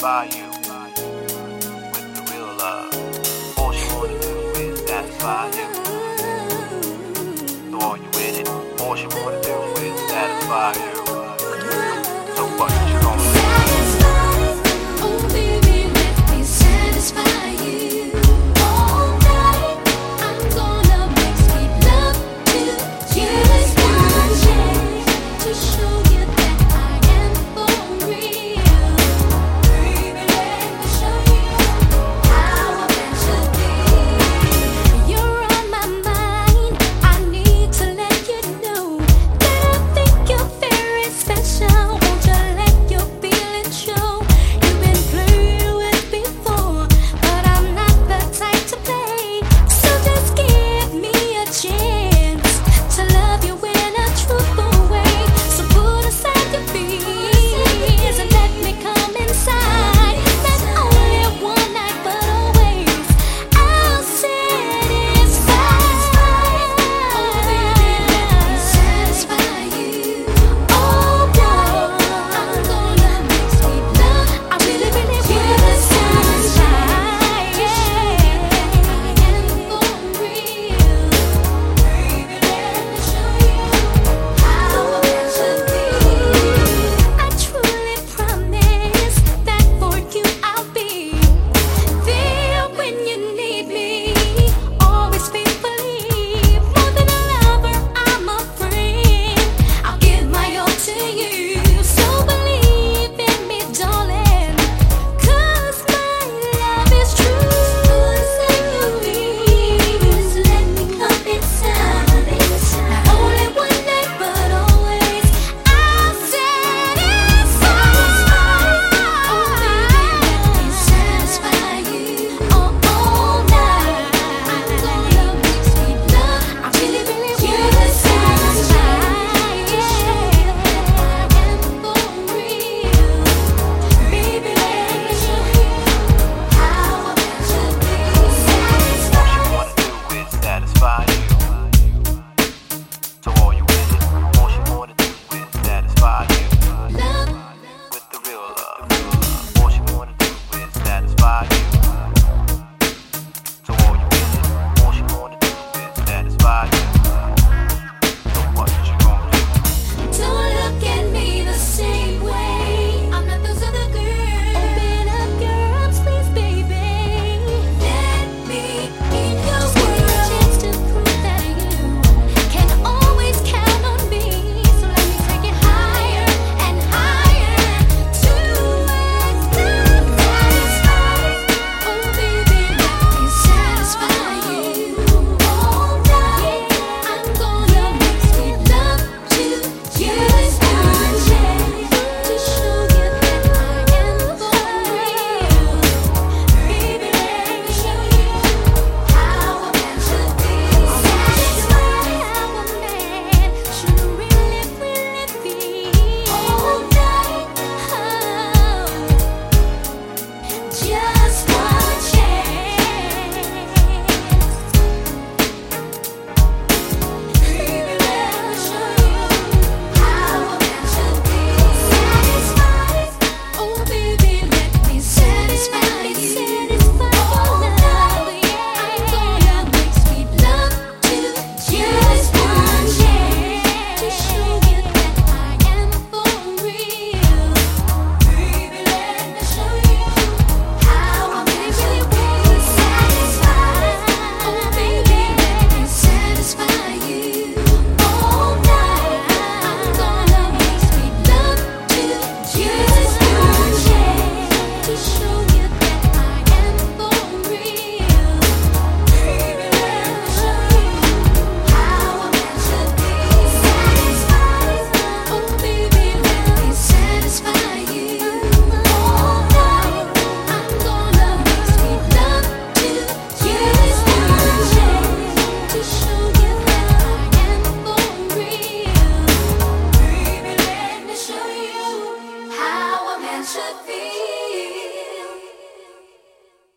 by you.